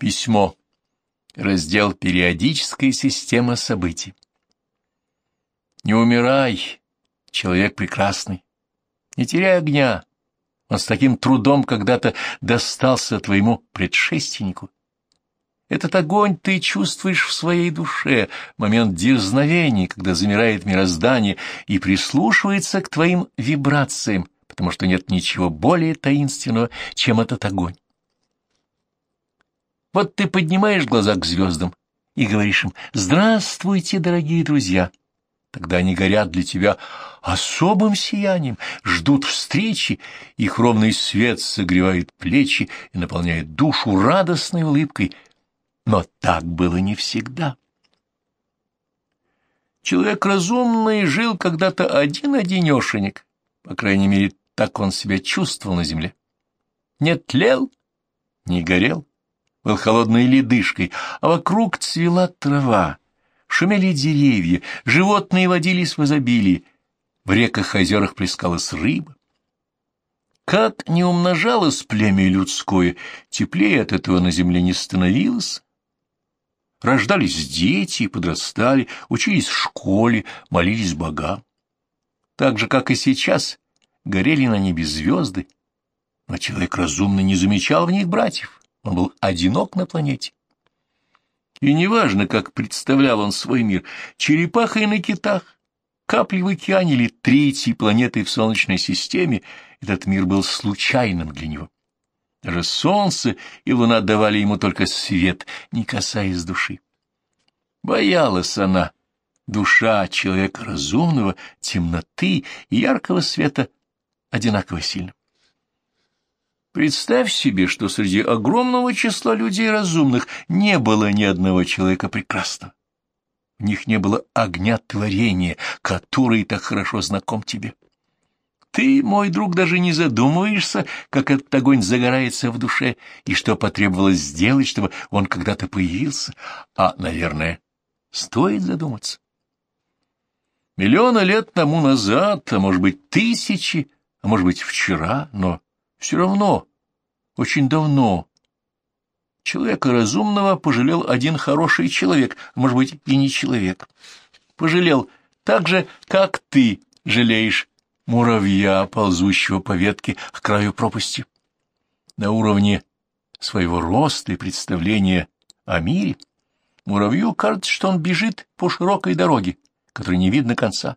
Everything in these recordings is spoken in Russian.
Письмо. Раздел «Периодическая система событий». Не умирай, человек прекрасный. Не теряй огня. Он с таким трудом когда-то достался твоему предшественнику. Этот огонь ты чувствуешь в своей душе, момент дерзновения, когда замирает мироздание и прислушивается к твоим вибрациям, потому что нет ничего более таинственного, чем этот огонь. Вот ты поднимаешь глаза к звездам и говоришь им «Здравствуйте, дорогие друзья!» Тогда они горят для тебя особым сиянием, ждут встречи, их ровный свет согревает плечи и наполняет душу радостной улыбкой — но так было не всегда. Человек разумный жил когда-то один-одинешенек, по крайней мере, так он себя чувствовал на земле. Не тлел, не горел, был холодной ледышкой, а вокруг цвела трава, шумели деревья, животные водились в изобилии, в реках-озерах плескалась рыба. Как не умножалось племя людское, теплее от этого на земле не становилось, Рождались дети, подрастали, учились в школе, молились богам. Так же, как и сейчас, горели на небе звезды, но человек разумно не замечал в них братьев, он был одинок на планете. И неважно, как представлял он свой мир, черепахой на китах, капли в океане или третьей планетой в Солнечной системе, этот мир был случайным для него. Даже солнце и луна давали ему только свет, не касаясь души. Боялась она, душа человека разумного, темноты и яркого света одинаково сильно. Представь себе, что среди огромного числа людей разумных не было ни одного человека прекрасного. В них не было огня творения, который так хорошо знаком тебе. Ты, мой друг, даже не задумываешься, как этот огонь загорается в душе, и что потребовалось сделать, чтобы он когда-то появился. А, наверное, стоит задуматься. Миллионы лет тому назад, а может быть тысячи, а может быть вчера, но все равно, очень давно, человека разумного пожалел один хороший человек, может быть и не человек. Пожалел так же, как ты жалеешь муравья, ползущего по ветке к краю пропасти. На уровне своего роста и представления о мире муравью кажется, что он бежит по широкой дороге, которой не видно конца.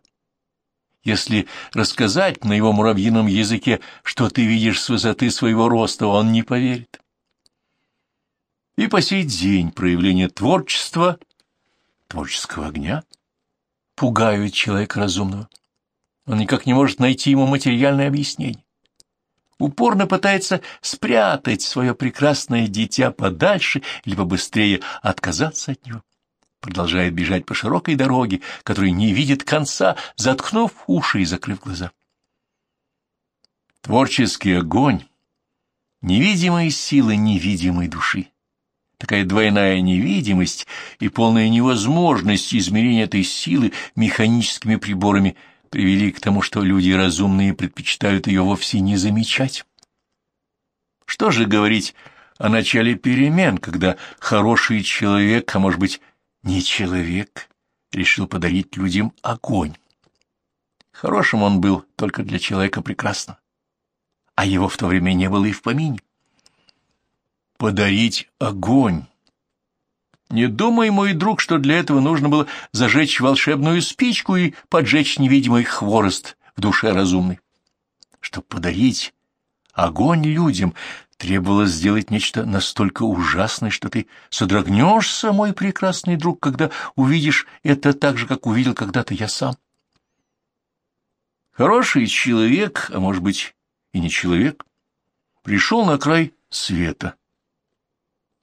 Если рассказать на его муравьином языке, что ты видишь с высоты своего роста, он не поверит. И по сей день проявление творчества, творческого огня, пугают человека разумного. Он никак не может найти ему материальное объяснение. Упорно пытается спрятать свое прекрасное дитя подальше или побыстрее отказаться от него. Продолжает бежать по широкой дороге, которая не видит конца, заткнув уши и закрыв глаза. Творческий огонь — невидимые силы невидимой души. Такая двойная невидимость и полная невозможность измерения этой силы механическими приборами – привели к тому, что люди разумные предпочитают ее вовсе не замечать. Что же говорить о начале перемен, когда хороший человек, а может быть, не человек, решил подарить людям огонь? Хорошим он был только для человека прекрасно, а его в то время не было и в помине. Подарить огонь не думай, мой друг, что для этого нужно было зажечь волшебную спичку и поджечь невидимый хворост в душе разумной. Чтобы подарить огонь людям, требовалось сделать нечто настолько ужасное, что ты содрогнешься, мой прекрасный друг, когда увидишь это так же, как увидел когда-то я сам. Хороший человек, а может быть и не человек, пришел на край света.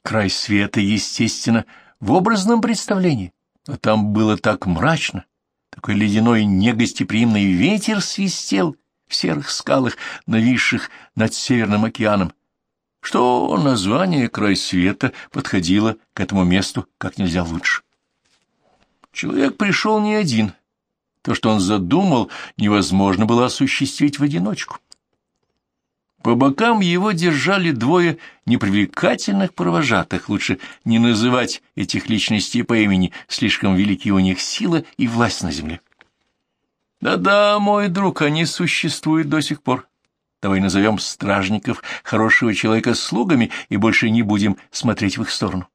Край света, естественно, в образном представлении, но там было так мрачно, такой ледяной негостеприимный ветер свистел в серых скалах, нависших над Северным океаном, что название «Край света» подходило к этому месту как нельзя лучше. Человек пришел не один. То, что он задумал, невозможно было осуществить в одиночку. По бокам его держали двое непривлекательных провожатых. Лучше не называть этих личностей по имени, слишком велики у них сила и власть на земле. Да-да, мой друг, они существуют до сих пор. Давай назовем стражников хорошего человека слугами и больше не будем смотреть в их сторону.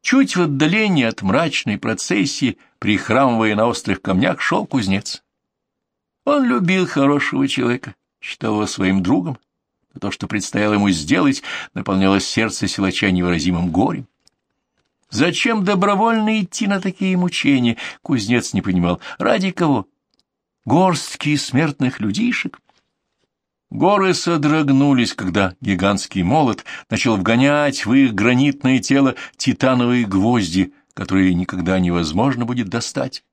Чуть в отдалении от мрачной процессии, прихрамывая на острых камнях, шел кузнец. Он любил хорошего человека считал его своим другом, но то, что предстояло ему сделать, наполняло сердце силача невыразимым горем. Зачем добровольно идти на такие мучения, кузнец не понимал. Ради кого? Горстки смертных людишек? Горы содрогнулись, когда гигантский молот начал вгонять в их гранитное тело титановые гвозди, которые никогда невозможно будет достать.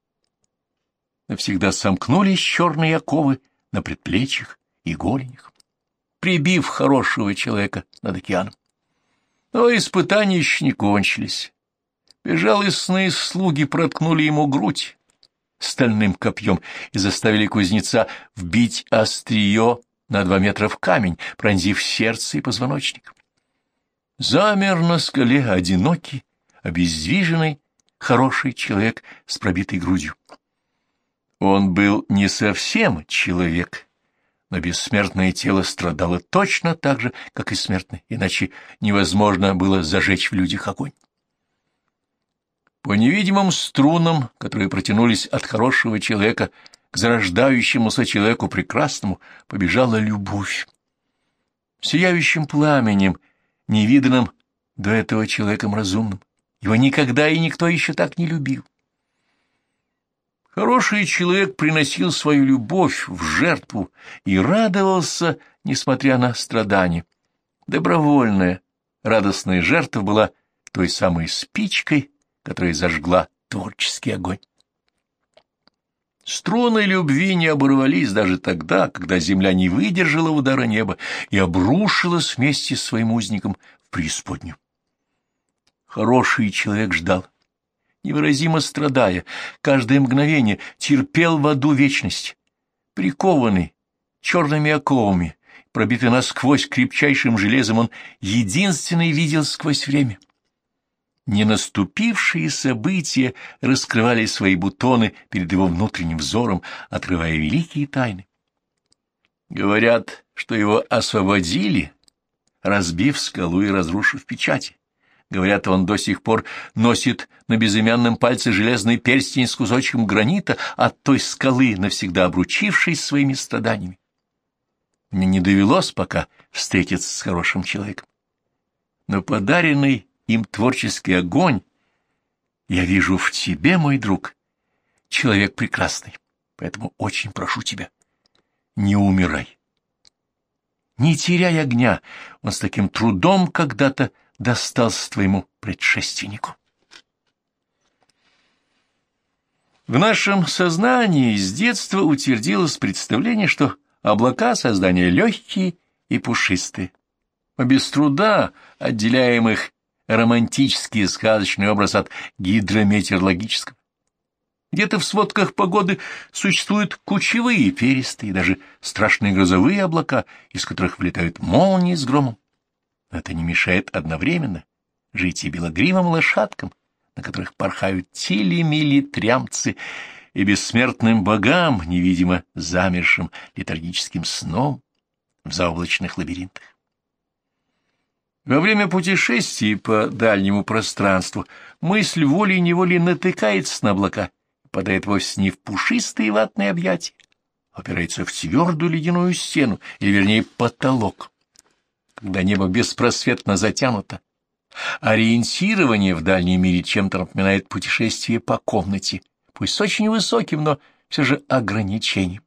Навсегда сомкнулись черные оковы на предплечьях, и голенях, прибив хорошего человека над океаном. Но испытания еще не кончились. Безжалостные слуги проткнули ему грудь стальным копьем и заставили кузнеца вбить острие на два метра в камень, пронзив сердце и позвоночник. Замер на скале одинокий, обездвиженный, хороший человек с пробитой грудью. Он был не совсем человек, но бессмертное тело страдало точно так же, как и смертное, иначе невозможно было зажечь в людях огонь. По невидимым струнам, которые протянулись от хорошего человека к зарождающемуся человеку прекрасному, побежала любовь. Сияющим пламенем, невиданным до этого человеком разумным. Его никогда и никто еще так не любил. Хороший человек приносил свою любовь в жертву и радовался, несмотря на страдания. Добровольная, радостная жертва была той самой спичкой, которая зажгла творческий огонь. Струны любви не оборвались даже тогда, когда земля не выдержала удара неба и обрушилась вместе с своим узником в преисподнюю. Хороший человек ждал невыразимо страдая, каждое мгновение терпел в аду вечность. Прикованный черными оковами, пробитый насквозь крепчайшим железом, он единственный видел сквозь время. Ненаступившие события раскрывали свои бутоны перед его внутренним взором, открывая великие тайны. Говорят, что его освободили, разбив скалу и разрушив печати. Говорят, он до сих пор носит на безымянном пальце железный перстень с кусочком гранита от той скалы, навсегда обручившись своими страданиями. Мне не довелось пока встретиться с хорошим человеком. Но подаренный им творческий огонь я вижу в тебе, мой друг, человек прекрасный, поэтому очень прошу тебя, не умирай. Не теряй огня, он с таким трудом когда-то достался твоему предшественнику. В нашем сознании с детства утвердилось представление, что облака создания легкие и пушистые. А без труда отделяемых романтический и сказочный образ от гидрометеорологического. Где-то в сводках погоды существуют кучевые, перистые, даже страшные грозовые облака, из которых вылетают молнии с громом. Это не мешает одновременно жить и белогривым лошадкам, на которых порхают тили-мили трямцы, и бессмертным богам, невидимо замершим летаргическим сном в заоблачных лабиринтах. Во время путешествий по дальнему пространству мысль волей-неволей натыкается на облака, падает вовсе не в пушистые ватные объятия, опирается в твердую ледяную стену, или, вернее, потолок когда небо беспросветно затянуто. Ориентирование в дальнем мире чем-то напоминает путешествие по комнате, пусть с очень высоким, но все же ограничением.